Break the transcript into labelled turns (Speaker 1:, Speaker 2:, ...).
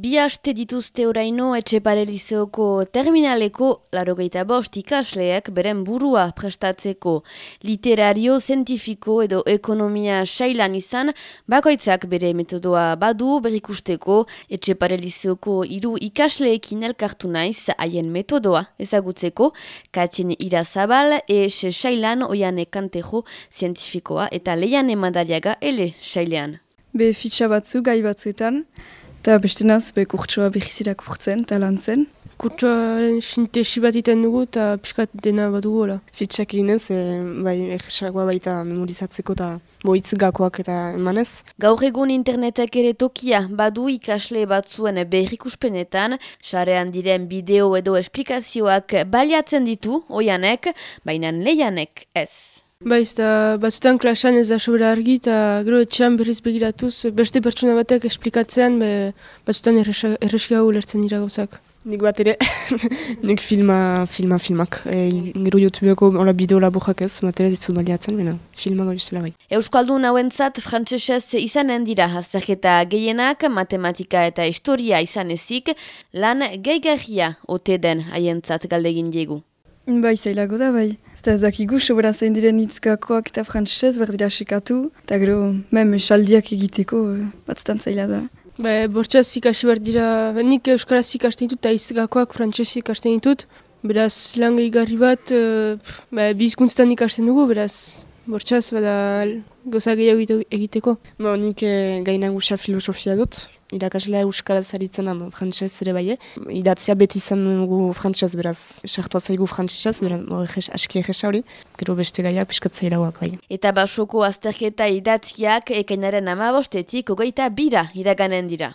Speaker 1: Bi haste dituzte oraino etxepare lizeoko terminaleko larogeita bost ikasleak beren burua prestatzeko. Literario, zientifiko edo ekonomia sailan izan, bakoitzak bere metodoa badu berikusteko etxepare lizeoko hiru ikasleekin elkartu naiz haien metodoa ezagutzeko, katzen irazabal, ES sailan oian ekantejo zientifikoa eta leian emadariaga ele sailean.
Speaker 2: Be fitxa batzu, gai batzuetan, Eta beste naz, be kurtsoa behizirak urtzen eta lan zen.
Speaker 3: Kurtsoaren sintesi bat iten dugu eta piskat dena bat dugu, hola.
Speaker 4: Fitxak eginez, e, bai, egisagoa baita memorizatzeko eta boitz gakoak eta emanez.
Speaker 1: Gaur egun internetek ere tokia badu ikasle batzuen berrikuspenetan, sarean diren bideo edo esplikazioak baliatzen ditu, oianek, baina leianek ez.
Speaker 3: Baiz, eta batzutan klasan ez da sobra argi, eta gero etxean berriz begiratuz, beste pertsona batek esplikatzean, be, batzutan erreska lertzen dira gauzak.
Speaker 4: Nik bat ere, nik filma, filma, filmak. E, gero YouTubeko hola bideo laburak ez, bat ere zitut baliatzen, bena, filma goiztela bai.
Speaker 1: Euskaldun hauentzat frantsesez izanen dira azterketa gehienak, matematika eta historia izan ezik, lan geigarria ote den haientzat galdegin diegu.
Speaker 2: Bai, zailago da, bai. Zta ez dakigu, sobera zein diren itzgakoak eta frantzesez berdira sekatu, eta gero, mem, saldiak egiteko, eh, batzutan zaila da.
Speaker 3: Ba, bortxaz ikasi behar dira, nik euskaraz ikasten ditut eta izgakoak frantzesez ikasten ditut. Beraz, lan gehigarri bat, uh, ba, bizkuntztan ikasten dugu, beraz, bortxaz, bada, goza gehiago egiteko.
Speaker 4: Ba, nik eh, gainagusia filosofia dut, irakaslea euskaraz aritzen ama frantzez ere bai. Idatzia beti izan dugu frantzez beraz, sartua zaigu frantzez, beraz, aski egesa hori, gero beste gaiak piskatzea irauak bai.
Speaker 1: Eta basoko azterketa idatziak ekainaren amabostetik ogeita bira iraganen dira.